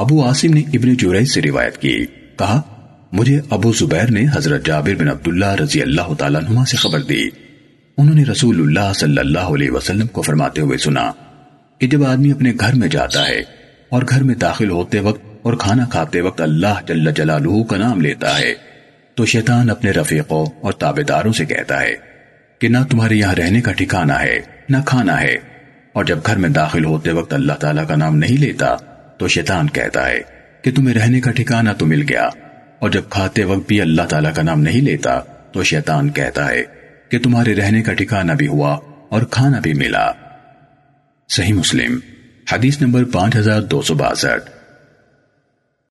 ابو عاصم نے ابن جوری سے روایت کی۔ کہا، مجھے ابو زبیر نے حضرت جابر بن عبداللہ رضی اللہ تعالیٰ عنہ سے خبر دی۔ انہوں نے رسول اللہ صلی اللہ علیہ وسلم کو فرماتے ہوئے سنا کہ جب آدمی اپنے گھر میں جاتا ہے اور گھر میں داخل ہوتے وقت اور کھانا کھاتے وقت اللہ جل جلالہ کا نام لیتا ہے، تو شیطان اپنے رفیقوں اور تابے داروں سے کہتا ہے کہ نہ تمہارے یہاں رہنے کا ٹھکانہ ہے، نہ کھانا ہے۔ اور جب گھر میں داخل ہوتے وقت اللہ تعالیٰ کا نام نہیں لیتا تو شیطان کہتا ہے کہ تمہیں رہنے کا ٹھکانہ تو مل گیا، اور جب کھاتے وقت بھی اللہ تعالیٰ کا نام نہیں لیتا، تو شیطان کہتا ہے کہ تمہارے رہنے کا ٹھکانہ بھی ہوا اور کھانا بھی ملا۔ صحیح مسلم، حدیث نمبر پانچ ہزار دو سو باسٹھ۔